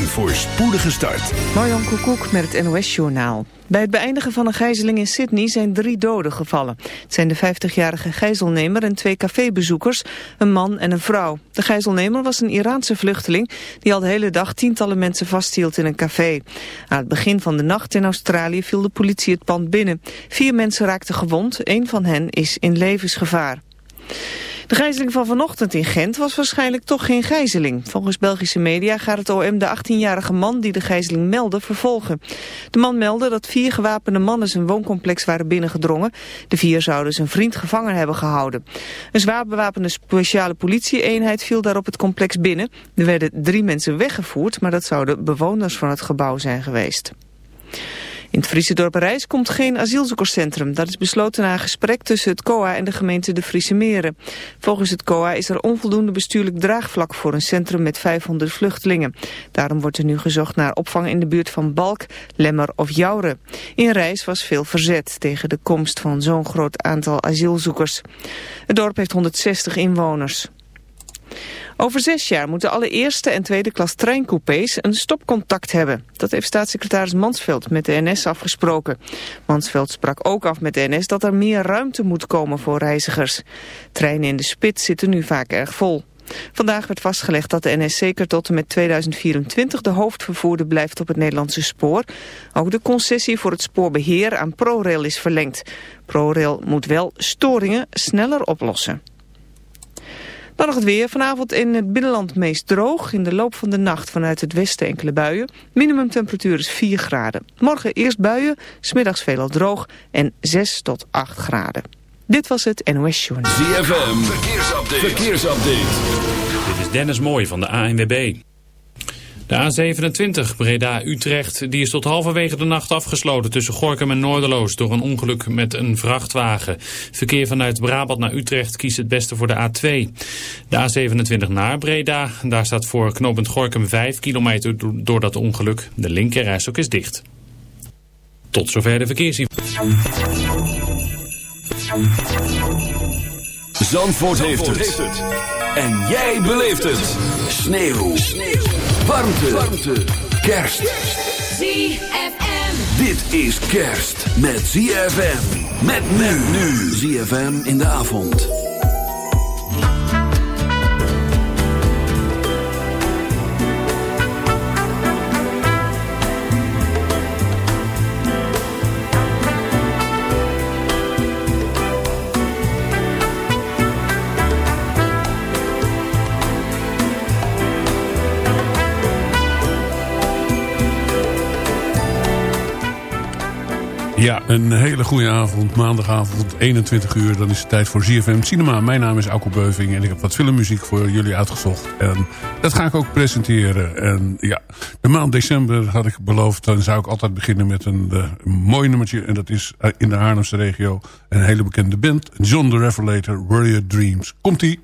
Een voorspoedige start. Marjan Koekoek met het NOS-journaal. Bij het beëindigen van een gijzeling in Sydney zijn drie doden gevallen. Het zijn de 50-jarige gijzelnemer en twee cafébezoekers, een man en een vrouw. De gijzelnemer was een Iraanse vluchteling die al de hele dag tientallen mensen vasthield in een café. Aan het begin van de nacht in Australië viel de politie het pand binnen. Vier mensen raakten gewond, één van hen is in levensgevaar. De gijzeling van vanochtend in Gent was waarschijnlijk toch geen gijzeling. Volgens Belgische media gaat het OM de 18-jarige man die de gijzeling meldde vervolgen. De man meldde dat vier gewapende mannen zijn wooncomplex waren binnengedrongen. De vier zouden zijn vriend gevangen hebben gehouden. Een zwaar bewapende speciale politieeenheid viel daarop het complex binnen. Er werden drie mensen weggevoerd, maar dat zouden bewoners van het gebouw zijn geweest. In het Friese dorp Rijs komt geen asielzoekerscentrum. Dat is besloten na een gesprek tussen het COA en de gemeente de Friese Meren. Volgens het COA is er onvoldoende bestuurlijk draagvlak voor een centrum met 500 vluchtelingen. Daarom wordt er nu gezocht naar opvang in de buurt van Balk, Lemmer of Jouren. In Rijs was veel verzet tegen de komst van zo'n groot aantal asielzoekers. Het dorp heeft 160 inwoners. Over zes jaar moeten alle eerste en tweede klas treincoupés een stopcontact hebben. Dat heeft staatssecretaris Mansveld met de NS afgesproken. Mansveld sprak ook af met de NS dat er meer ruimte moet komen voor reizigers. Treinen in de spits zitten nu vaak erg vol. Vandaag werd vastgelegd dat de NS zeker tot en met 2024 de hoofdvervoerder blijft op het Nederlandse spoor. Ook de concessie voor het spoorbeheer aan ProRail is verlengd. ProRail moet wel storingen sneller oplossen. Dan nog het weer. Vanavond in het binnenland meest droog. In de loop van de nacht vanuit het westen enkele buien. Minimumtemperatuur is 4 graden. Morgen eerst buien, smiddags veelal droog en 6 tot 8 graden. Dit was het NOS Journal. ZFM, verkeersupdate. verkeersupdate. Dit is Dennis Mooij van de ANWB. De A27 Breda-Utrecht die is tot halverwege de nacht afgesloten tussen Gorkum en Noorderloos door een ongeluk met een vrachtwagen. Verkeer vanuit Brabant naar Utrecht kiest het beste voor de A2. De A27 naar Breda, daar staat voor knooppunt Gorkum 5 kilometer door dat ongeluk. De linkerrijstok is dicht. Tot zover de verkeersinformatie. Zandvoort, heeft, het. En jij beleeft het. Sneeuw. Sneeuw warmte, warmte. kerst. ZFM. Dit is kerst met ZFM. Met men nu. ZFM in de avond. Ja, een hele goede avond. Maandagavond, 21 uur. Dan is het tijd voor ZFM Cinema. Mijn naam is Alko Beuving en ik heb wat filmmuziek voor jullie uitgezocht. En dat ga ik ook presenteren. En ja, de maand december had ik beloofd... dan zou ik altijd beginnen met een, uh, mooi nummertje. En dat is eh, in de Haarlemse regio een hele bekende band. John the Revelator, Warrior Dreams. Komt-ie.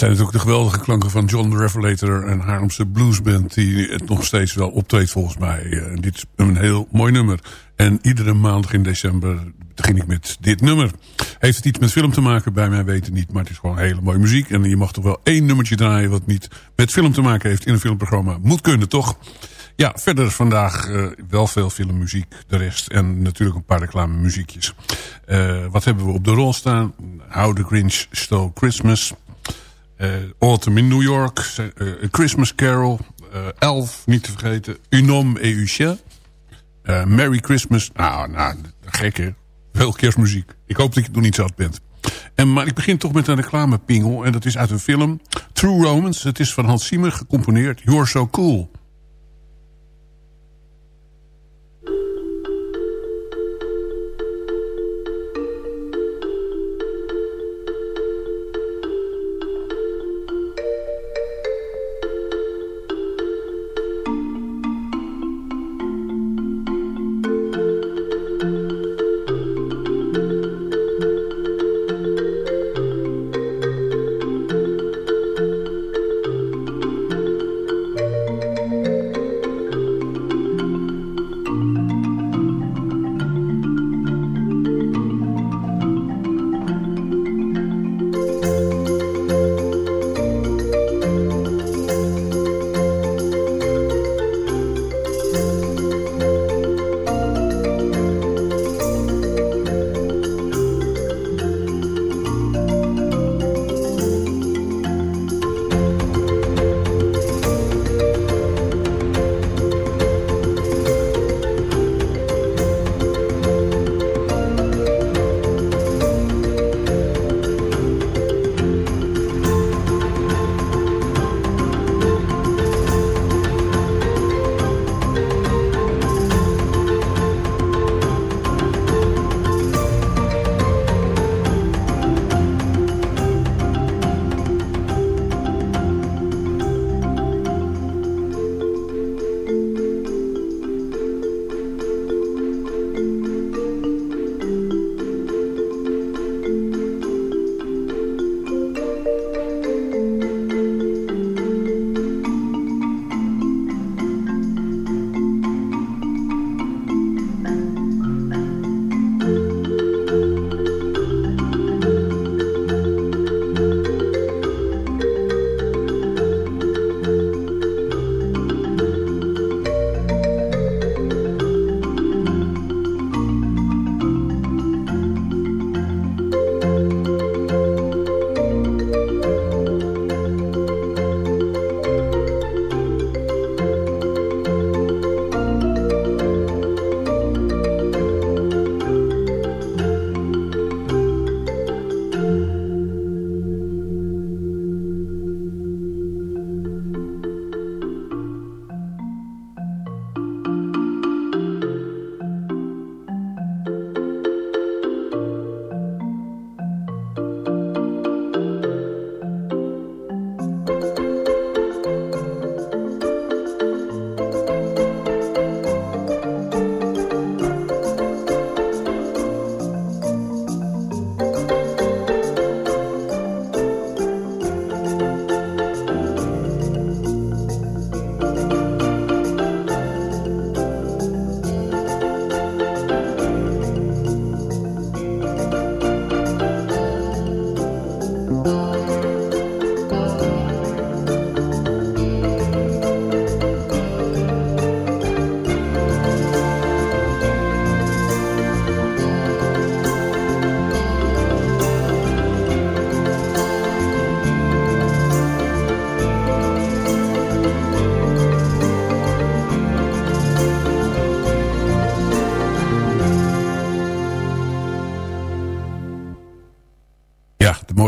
Zijn natuurlijk de geweldige klanken van John the Revelator en Haarlemse Bluesband... die het nog steeds wel optreedt volgens mij. Uh, dit is een heel mooi nummer. En iedere maandag in december begin ik met dit nummer. Heeft het iets met film te maken? Bij mij weten niet, maar het is gewoon hele mooie muziek. En je mag toch wel één nummertje draaien wat niet met film te maken heeft in een filmprogramma. Moet kunnen, toch? Ja, verder vandaag uh, wel veel filmmuziek, de rest. En natuurlijk een paar reclame muziekjes. Uh, wat hebben we op de rol staan? How the Grinch Stole Christmas... Uh, Autumn in New York, A Christmas Carol, uh, Elf, niet te vergeten, Unom et Uche, Merry Christmas. Nou, nou, gek hè. Veel kerstmuziek. Ik hoop dat je nog niet zat bent. En, maar ik begin toch met een reclamepingel. En dat is uit een film, True Romance. Het is van Hans Zimmer gecomponeerd. You're So Cool.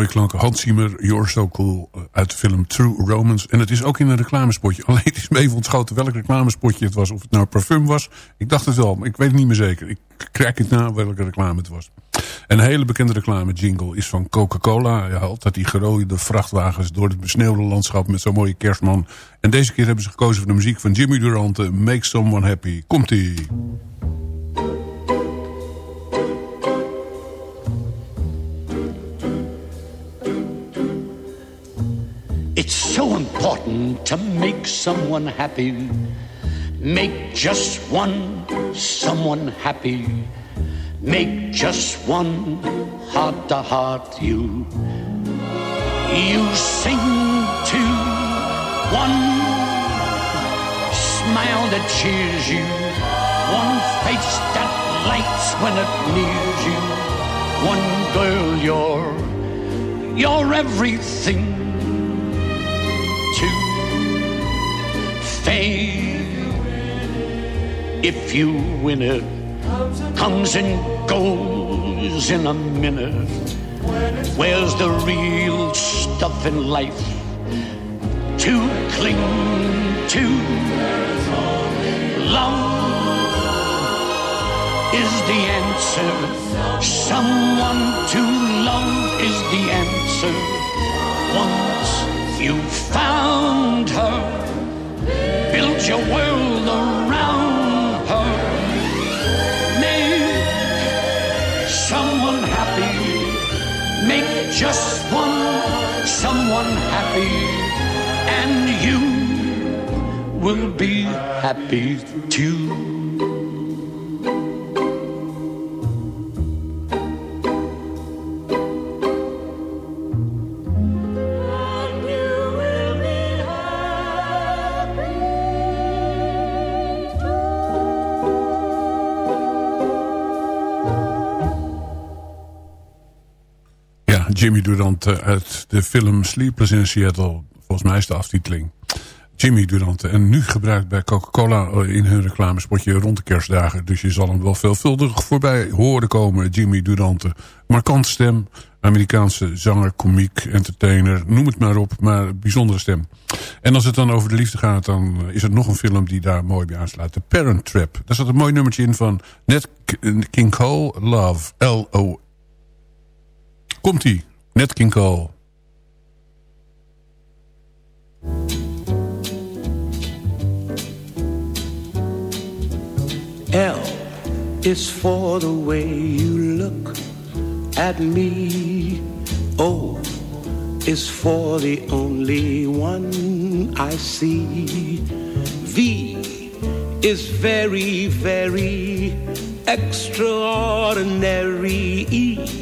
Klanken. Hans Zimmer, You're So Cool, eh, uit de film True Romance. En het is ook in een reclamespotje. Alleen is me even ontschoten welk reclamespotje het was. Of het nou parfum was. Ik dacht het wel, maar ik weet het niet meer zeker. Ik krijg het na welke reclame het was. En een hele bekende reclame jingle is van Coca-Cola. Ja, altijd die gerooide vrachtwagens door het besneeuwde landschap met zo'n mooie kerstman. En deze keer hebben ze gekozen voor de muziek van Jimmy Durante. Make Someone Happy. Komt-ie. It's so important to make someone happy. Make just one someone happy. Make just one heart to heart you. You sing to one smile that cheers you. One face that lights when it nears you. One girl, you're, you're everything to fame. If you win it, comes and goes in a minute. Where's the real stuff in life to cling to? Love is the answer. Someone to love is the answer. Once you found her, build your world around her. Make someone happy. Make just one someone happy. And you will be happy too. Jimmy Durante uit de film Sleepless in Seattle. Volgens mij is de aftiteling. Jimmy Durante. En nu gebruikt bij Coca-Cola in hun reclamespotje rond de kerstdagen. Dus je zal hem wel veelvuldig voorbij horen komen. Jimmy Durante. Markant stem. Amerikaanse zanger, komiek, entertainer. Noem het maar op. Maar bijzondere stem. En als het dan over de liefde gaat. Dan is er nog een film die daar mooi bij aansluit. The Parent Trap. Daar zat een mooi nummertje in van Nat King Cole. Love. L-O. Komt-ie. Nat King Cole. L is for the way you look at me. O is for the only one I see. V is very, very extraordinary. E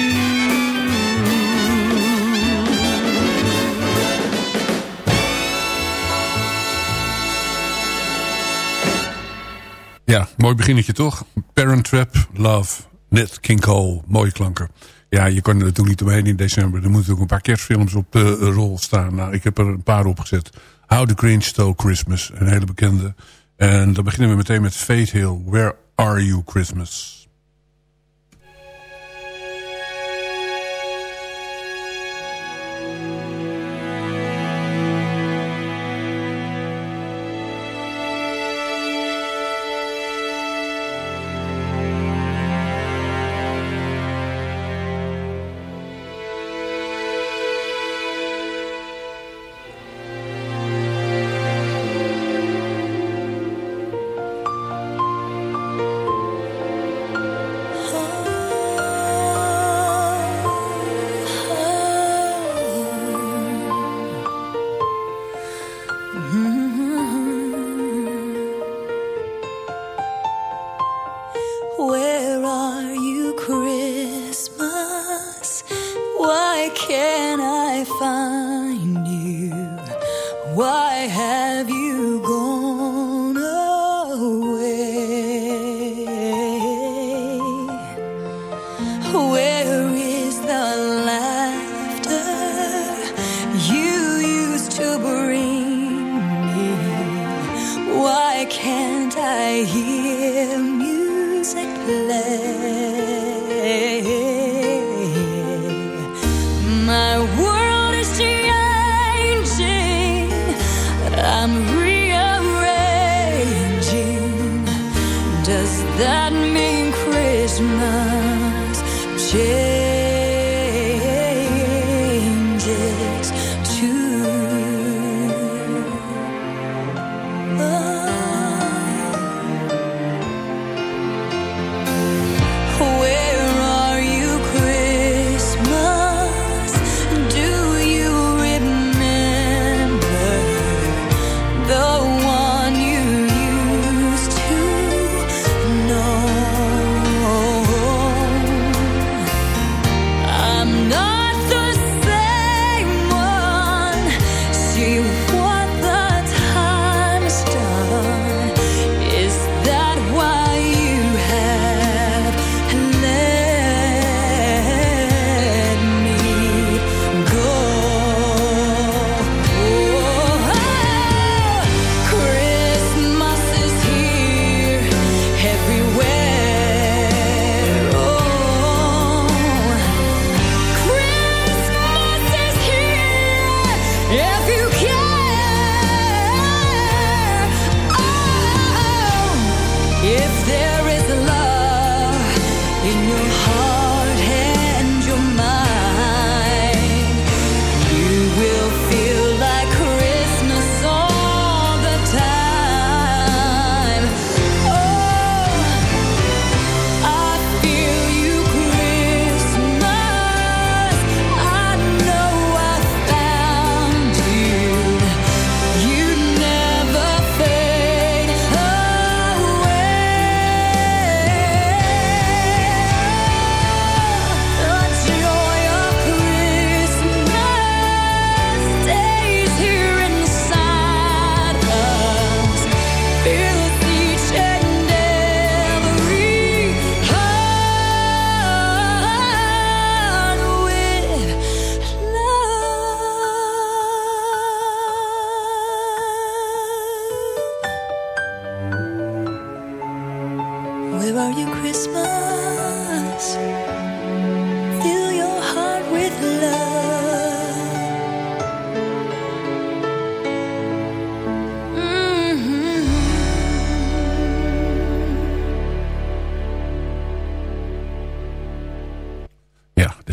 Ja, mooi beginnetje toch? Parent Trap, Love, Net King Cole, mooie klanken. Ja, je kan er natuurlijk niet omheen in december. Er moeten ook een paar kerstfilms op de rol staan. Nou, ik heb er een paar opgezet. How the Grinch Stole Christmas, een hele bekende. En dan beginnen we meteen met Fate Hill. Where are you Christmas?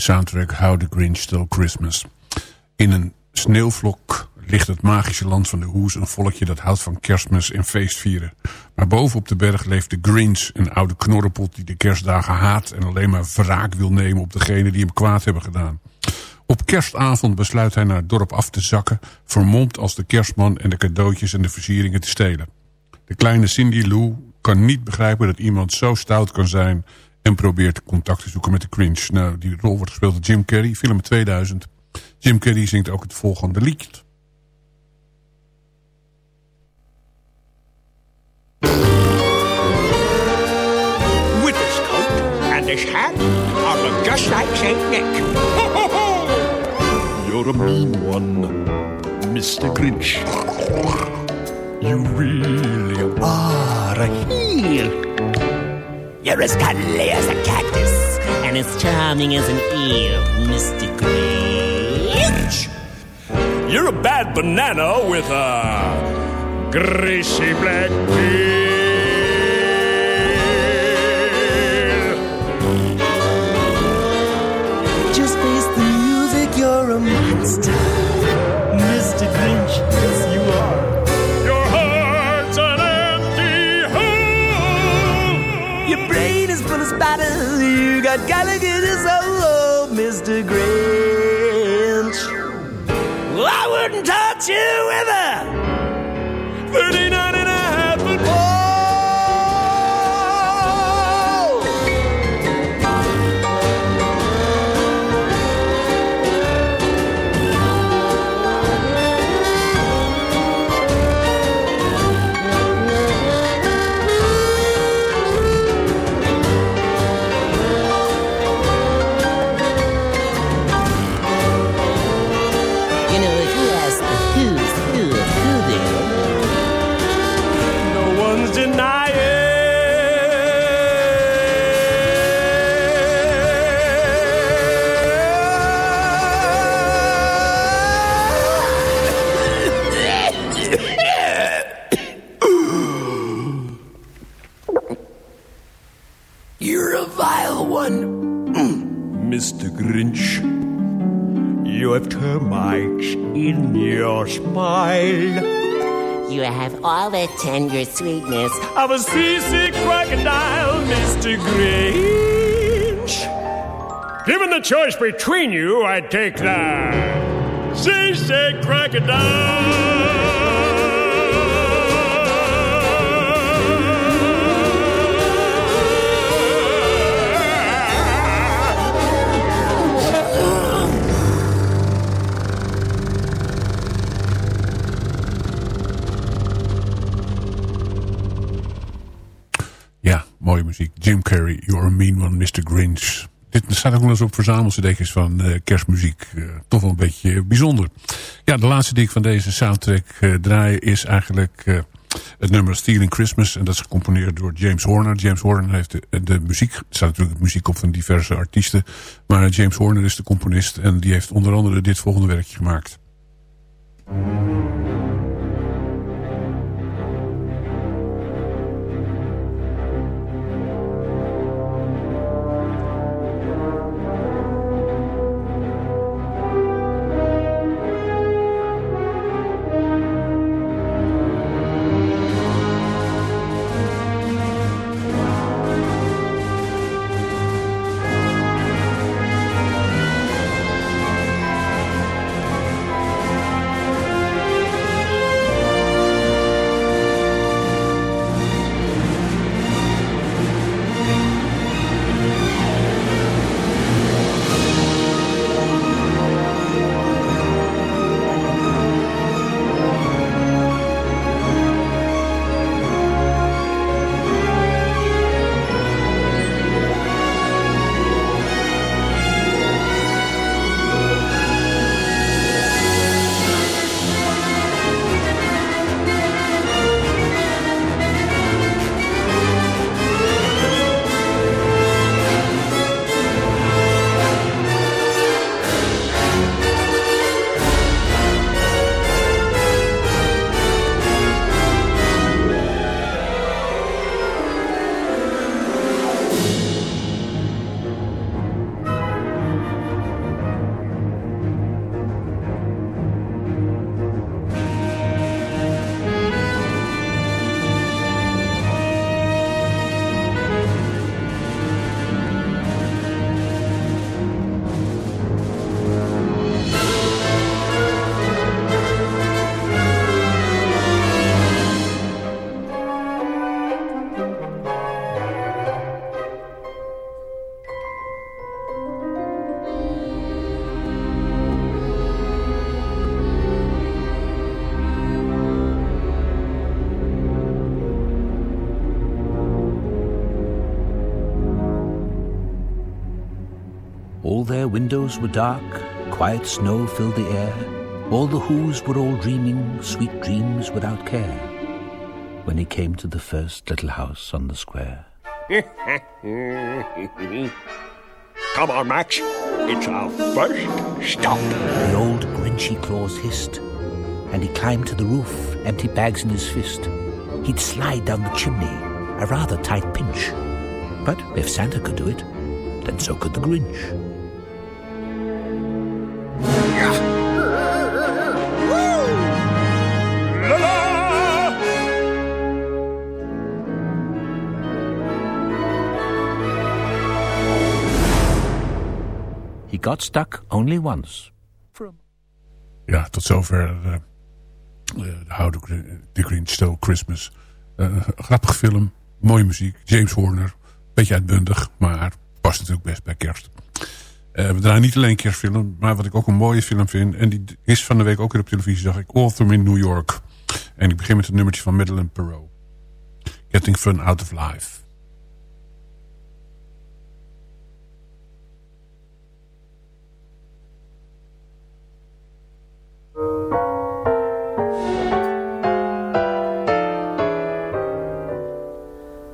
Soundtrack How the Grinch Stole Christmas. In een sneeuwvlok ligt het magische land van de hoes... een volkje dat houdt van kerstmis en feestvieren. Maar boven op de berg leeft de Grinch, een oude knorrepot... die de kerstdagen haat en alleen maar wraak wil nemen... op degene die hem kwaad hebben gedaan. Op kerstavond besluit hij naar het dorp af te zakken... vermomd als de kerstman en de cadeautjes en de versieringen te stelen. De kleine Cindy Lou kan niet begrijpen dat iemand zo stout kan zijn en probeert contact te zoeken met de cringe. Nou, die rol wordt gespeeld door Jim Carrey, film 2000. Jim Carrey zingt ook het volgende lied. With his coat and his hat, I look just like Saint Nick. You're a mean one, Mr. Grinch. You really are a heel. You're as cuddly as a cactus and as charming as an eel, Mr. Grinch. You're a bad banana with a greasy black peel. Just face the music, you're a monster. Mr. Grinch, brain is full of spiders, you got Gallagher's soul, Mr. Grinch. Well, I wouldn't touch you with a the tender sweetness. of a seasick crocodile, Mr. Grinch. Given the choice between you, I'd take the seasick crocodile. Jim Carrey, You're a Mean One, Mr. Grinch. Dit staat ook wel eens op verzamelcd's van eh, kerstmuziek. Eh, toch wel een beetje bijzonder. Ja, de laatste die ik van deze soundtrack eh, draai is eigenlijk het nummer Stealing Christmas. En dat is gecomponeerd door James Horner. James Horner heeft de, de muziek. Er staat natuurlijk muziek op van diverse artiesten. Maar James Horner is de componist. En die heeft onder andere dit volgende werkje gemaakt. Their windows were dark, quiet snow filled the air. All the Who's were all dreaming sweet dreams without care. when he came to the first little house on the square. Come on, Max. It's our first stop. The old Grinchy claws hissed, and he climbed to the roof, empty bags in his fist. He'd slide down the chimney, a rather tight pinch. But if Santa could do it, then so could the Grinch. Got stuck only once. Ja, tot zover uh, uh, How the Green Stole Christmas. Uh, grappige film, mooie muziek, James Horner. Beetje uitbundig, maar past natuurlijk best bij kerst. we draaien niet alleen kerstfilm, maar wat ik ook een mooie film vind... en die is van de week ook weer op televisie, zag ik Autumn in New York. En ik begin met het nummertje van Madeleine Perot. Getting Fun Out of Life.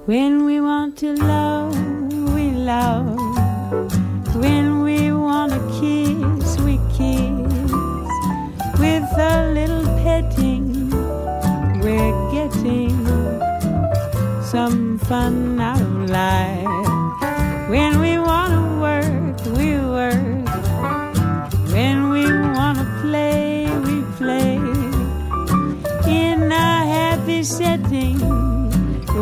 When we want to love, we love. When we want to kiss, we kiss. With a little petting, we're getting some fun out of life.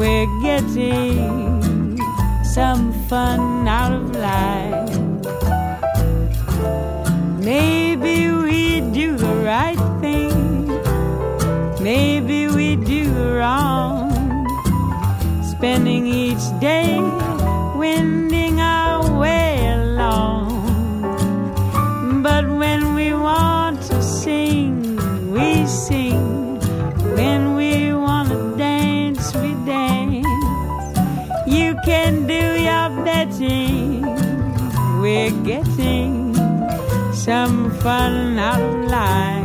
We're getting some fun out of life. Maybe we do the right thing, maybe we do the wrong. Spending each day some fun out of life.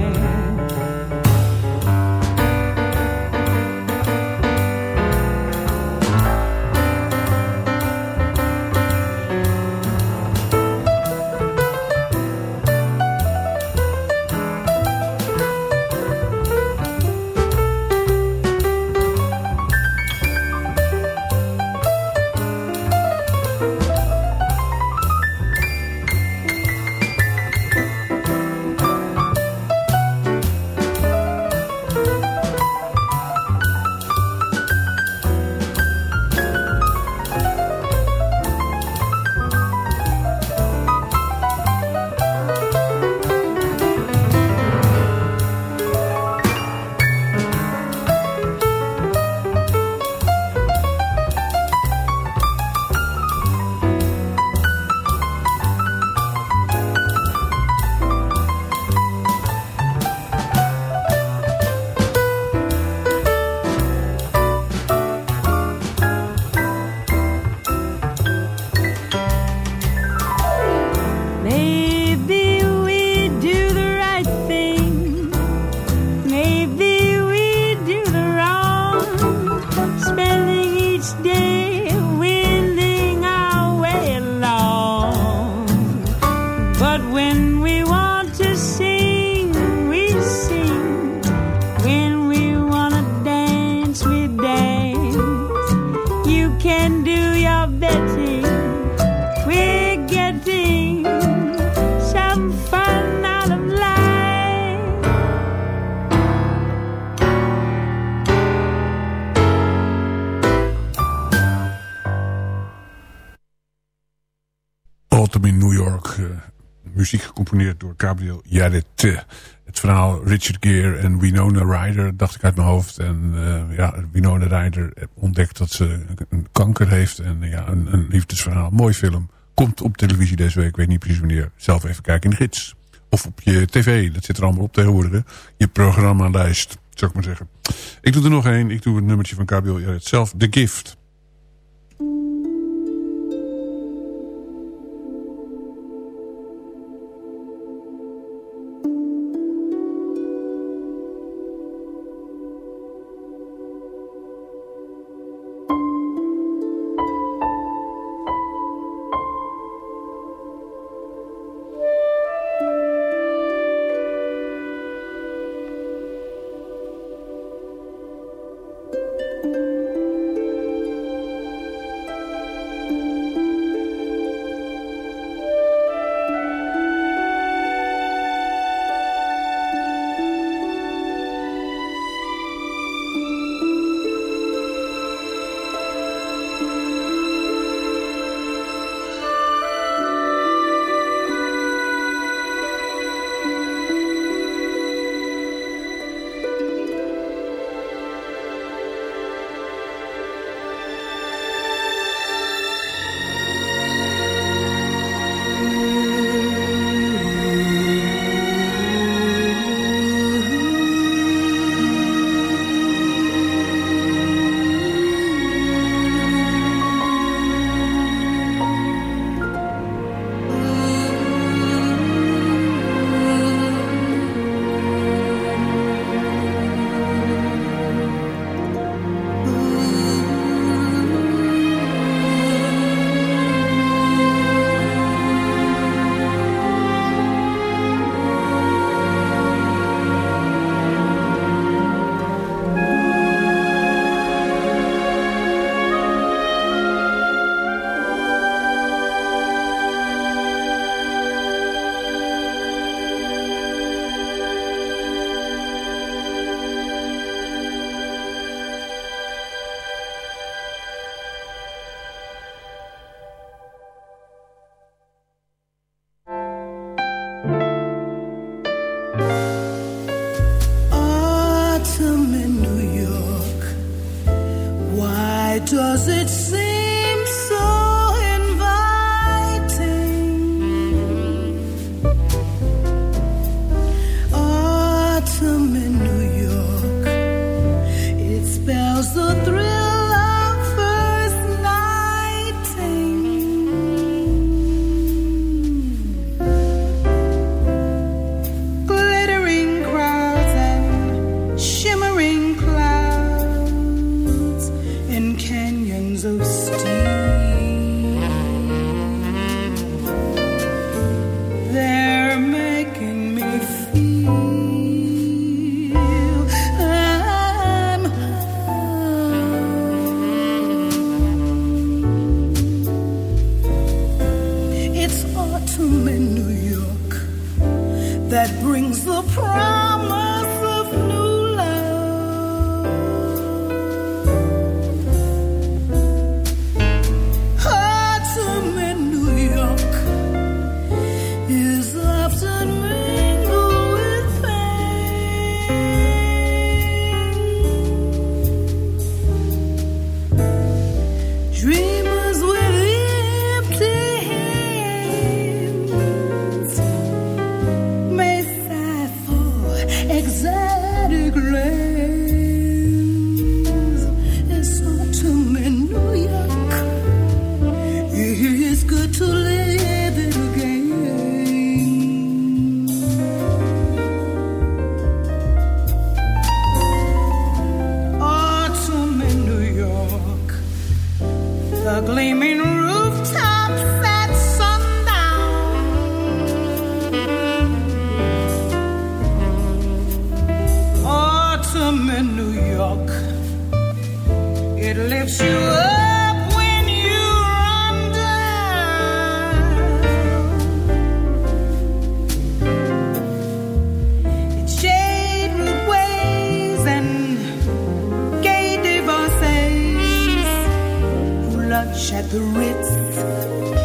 Gabriel Jarret. het verhaal Richard Gere en Winona Ryder, dacht ik uit mijn hoofd. En eh, ja, Winona Ryder ontdekt dat ze een kanker heeft. En ja, een, liefdesverhaal. Mooi film. Komt op televisie deze week. Ik weet niet precies wanneer. Zelf even kijken in de gids. Of op je tv. Dat zit er allemaal op tegenwoordig. hè. Je programmalijst, zou ik maar zeggen. Ik doe er nog één. Ik doe het nummertje van Gabriel Jarret zelf. The Gift. Thanks.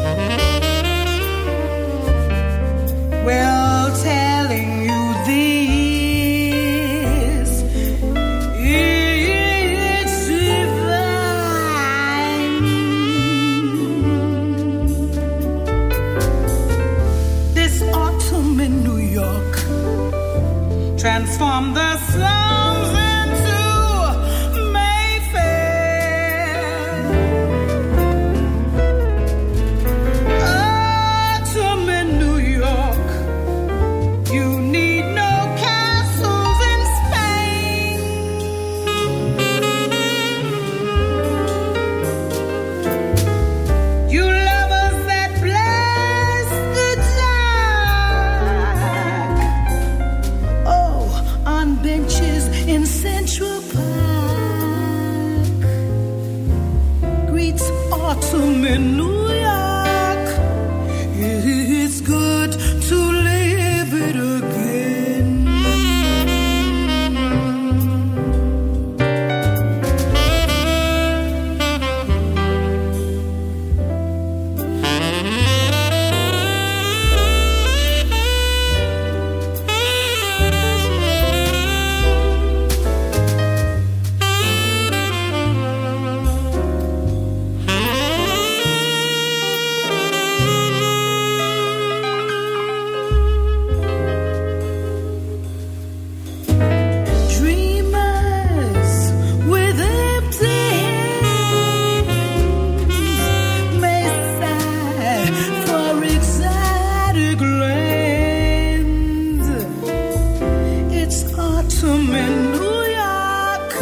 Autumn in New York.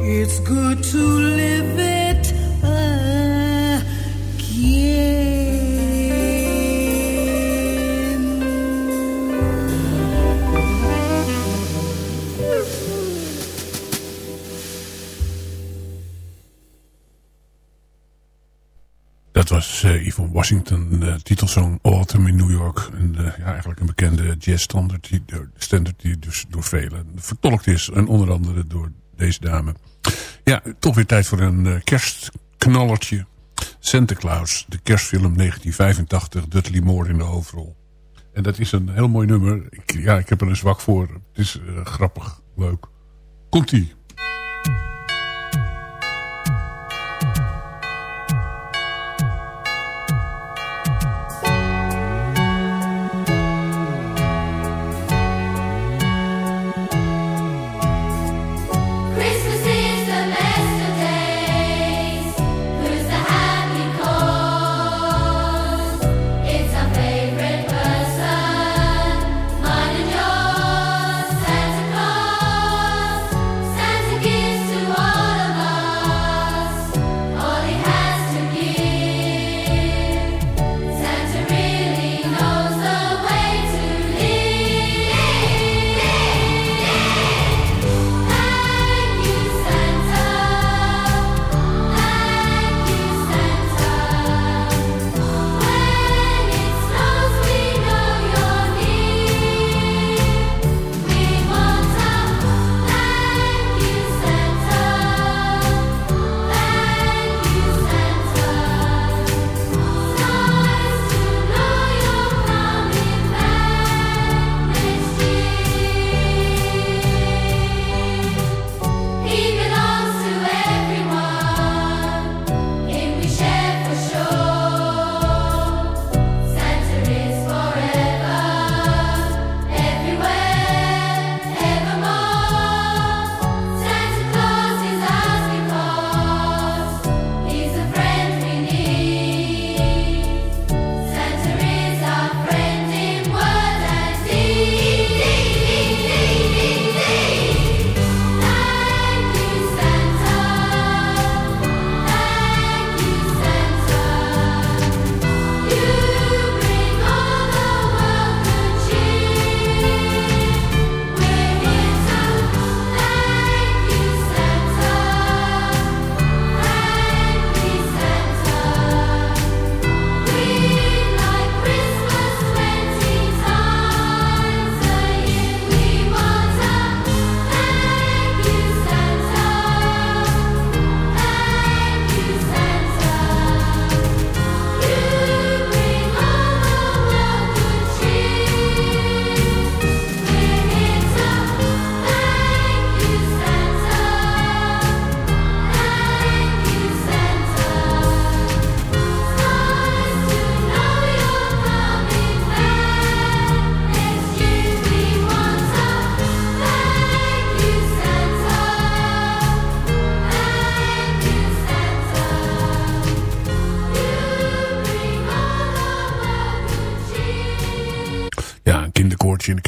It's good to live it Dat was eh, Yvonne Washington, de titelsong Autumn in New York. Een, eh, ja, eigenlijk een bekende jazzstandard die, standaard die dus door velen vertolkt is. En onder andere door deze dame. Ja, toch weer tijd voor een eh, kerstknallertje. Santa Claus, de kerstfilm 1985, Dudley Moore in de hoofdrol. En dat is een heel mooi nummer. Ja, ik heb er een zwak voor. Het is eh, grappig, leuk. Komt-ie.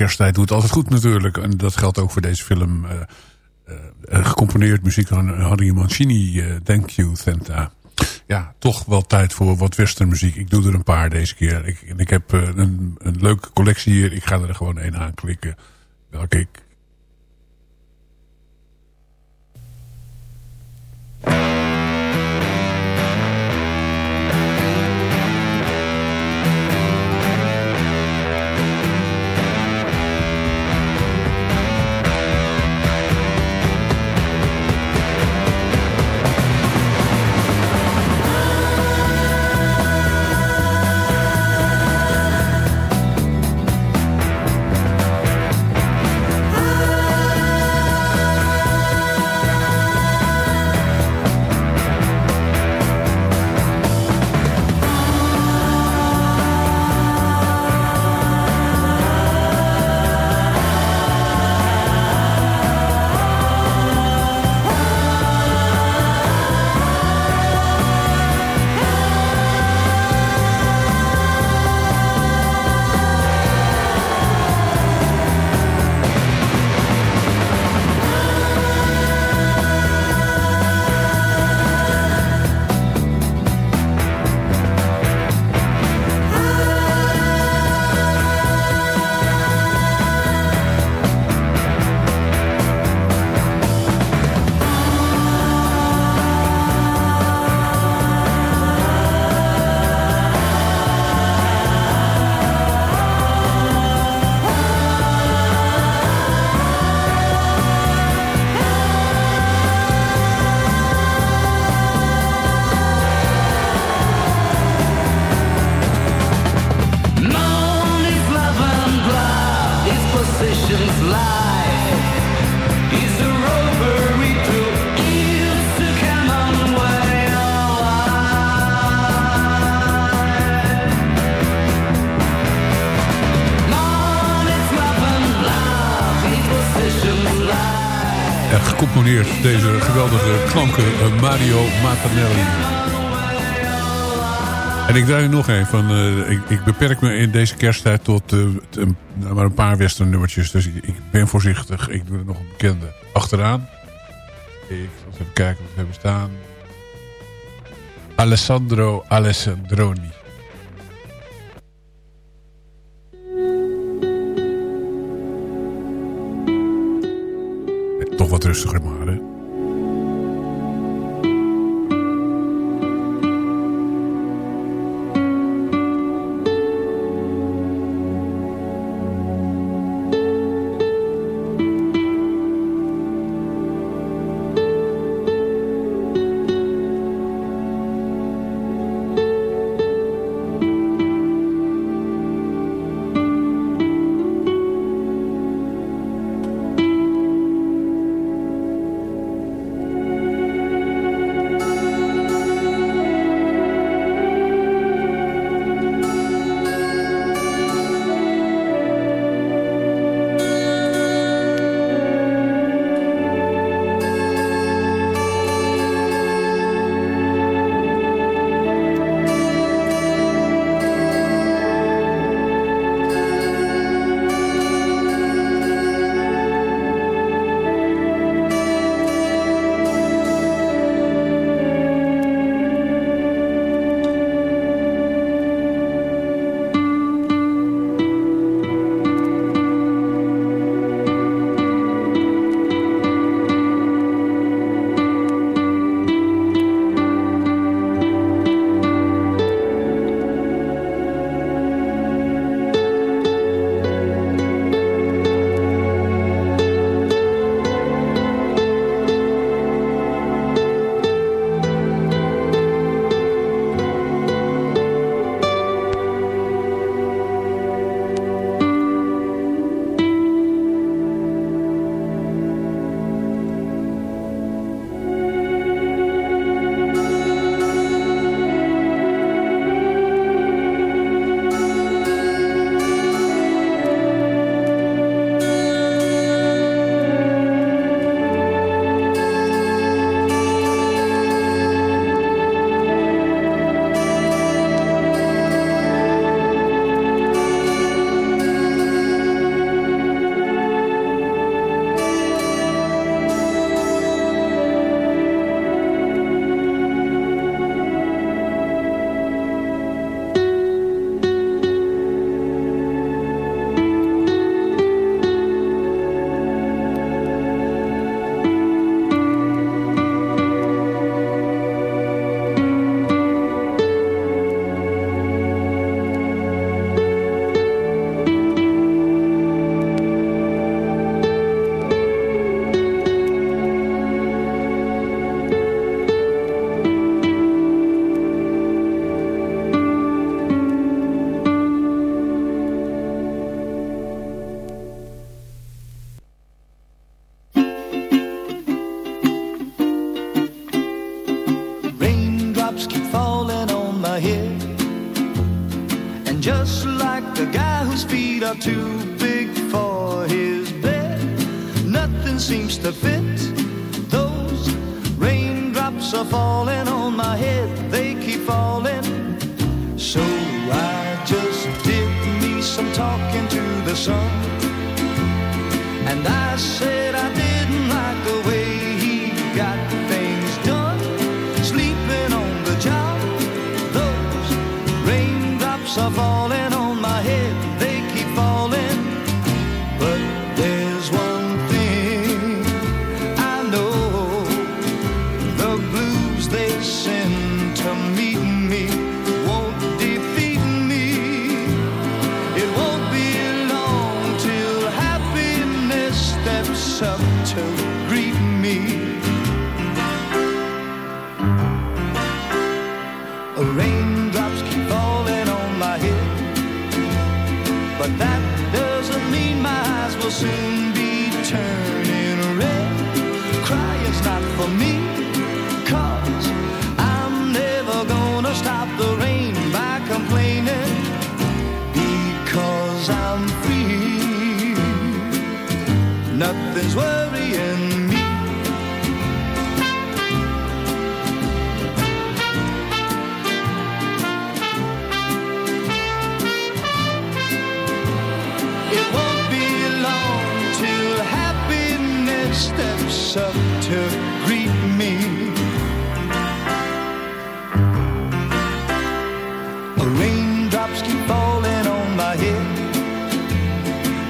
Kersttijd doet altijd goed natuurlijk. En dat geldt ook voor deze film. eh, eh, gecomponeerd muziek van Harry Mancini. eh, Thank you, Santa. Ja, toch wel tijd voor wat westernmuziek. Ik doe er een paar deze keer. Ik, ik heb eh, een, een leuke collectie hier. Ik ga er gewoon één aanklikken. Welke ik deze geweldige klanken eh, Mario Matanelli. En ik draai er nog een van. eh, ik, ik beperk me in deze kersttijd tot nou, maar een paar western nummertjes. Dus ik, ik ben voorzichtig. Ik doe er nog een bekende achteraan. Ik zal even kijken wat we hebben staan. Alessandro Alessandroni. Toch wat rustiger maar, to steps up to greet me. Raindrops keep falling on my head,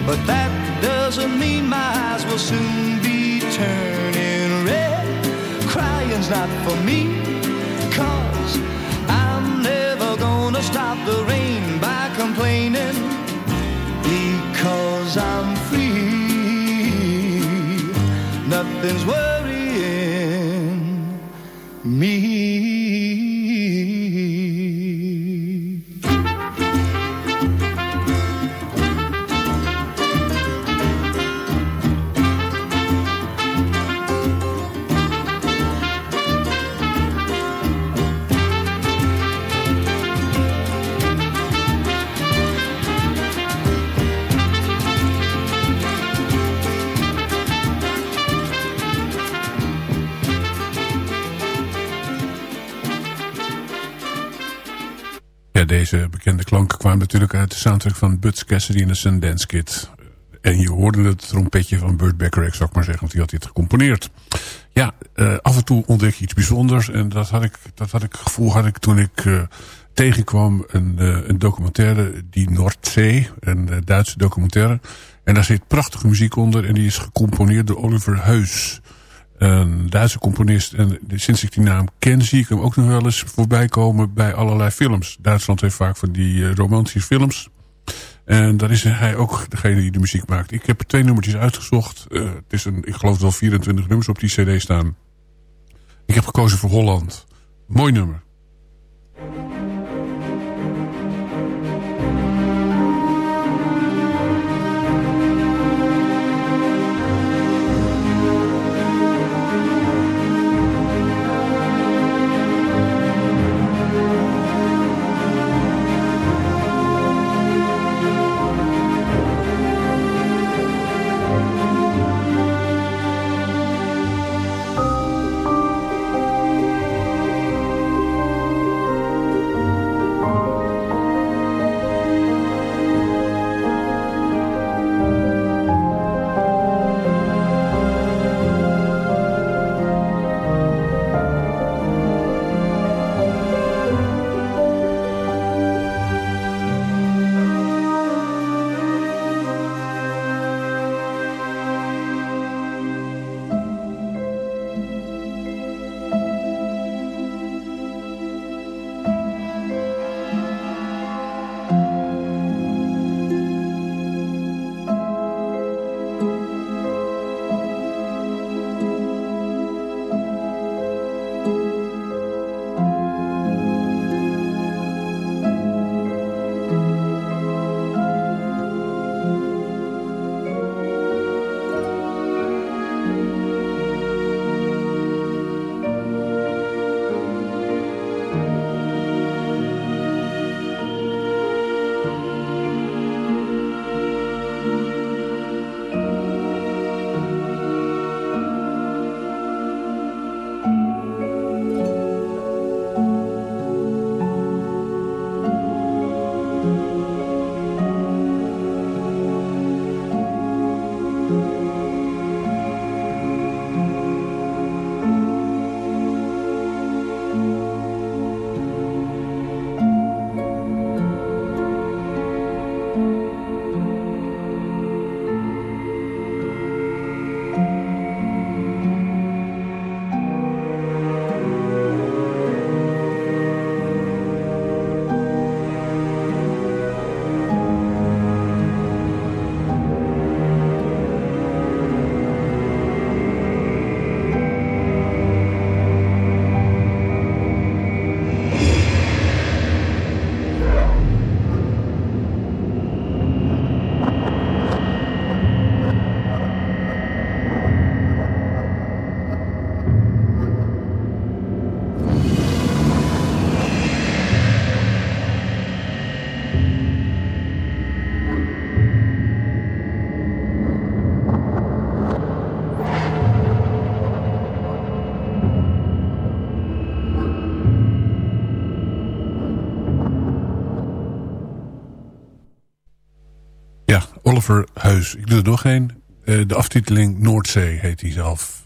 but that doesn't mean my eyes will soon be turning red. Crying's not for me, Things were. Bekende klanken kwamen natuurlijk uit de soundtrack van Butch Cassidy en de Sundance Kid. En je hoorde het trompetje van Burt Bacharach, zou ik maar zeggen, want die had dit gecomponeerd. Ja, eh, af en toe ontdek je iets bijzonders. En dat had ik, dat had ik gevoel had ik toen ik eh, tegenkwam een, eh, een documentaire, die Noordzee, een Duitse documentaire. En daar zit prachtige muziek onder en die is gecomponeerd door Oliver Heus. Een Duitse componist. En sinds ik die naam ken, zie ik hem ook nog wel eens voorbij komen bij allerlei films. Duitsland heeft vaak van die eh, romantische films. En dan is hij ook degene die de muziek maakt. Ik heb twee nummertjes uitgezocht. Eh, het is een, ik geloof wel 24 nummers op die cd staan. Ik heb gekozen voor Holland. Mooi nummer. Heus. Ik doe er nog één. Eh, de aftiteling Noordzee heet hij zelf.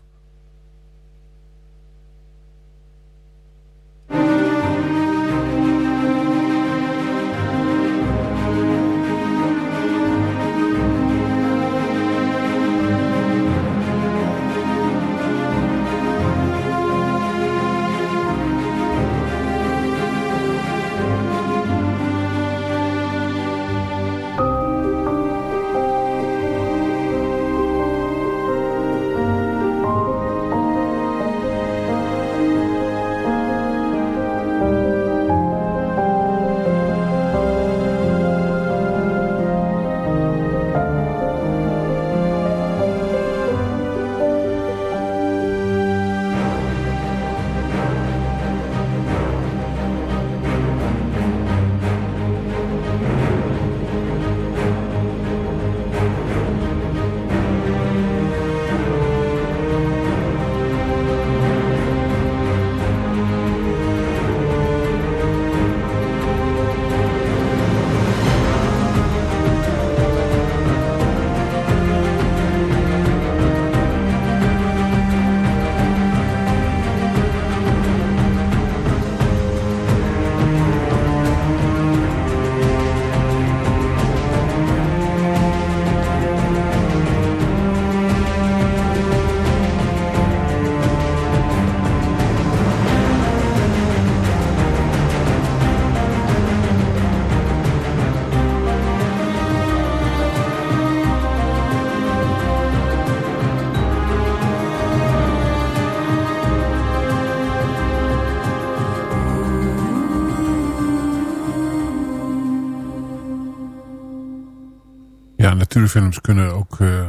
Natuurfilms kunnen ook eh,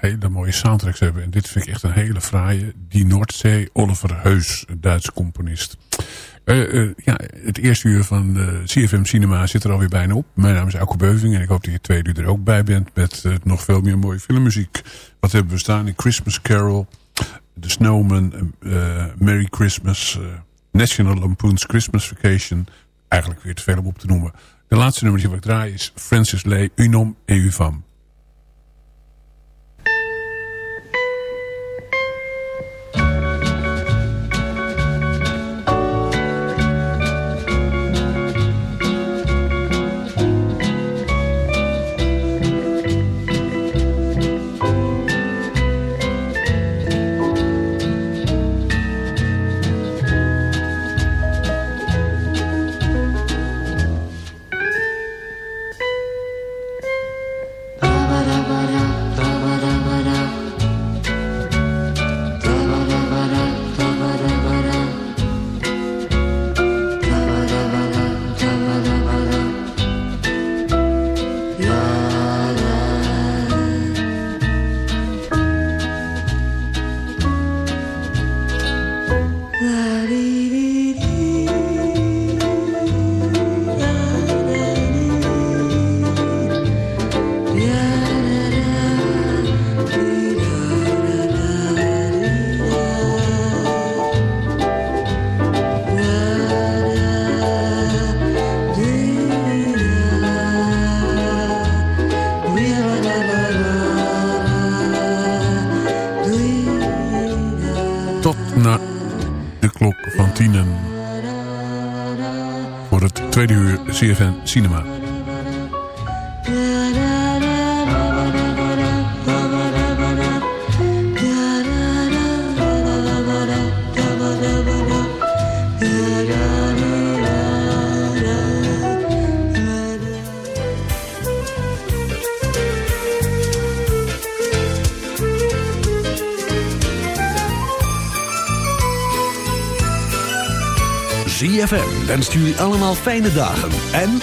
hele mooie soundtracks hebben. En dit vind ik echt een hele fraaie. Die Noordzee, Oliver Heus, Duitse componist. Eh, eh, ja, het eerste uur van CFM Cinema zit er alweer bijna op. Mijn naam is Auke Beuving en ik hoop dat je tweede uur er ook bij bent... met nog veel meer mooie filmmuziek. Wat hebben we staan in Christmas Carol, The Snowman, Merry Christmas... National Lampoon's Christmas Vacation. Eigenlijk weer te veel om op te noemen. De laatste nummer die ik draai is Francis Lee, Unom et Uvam. Cinema. ZFM wenst jullie allemaal fijne dagen en...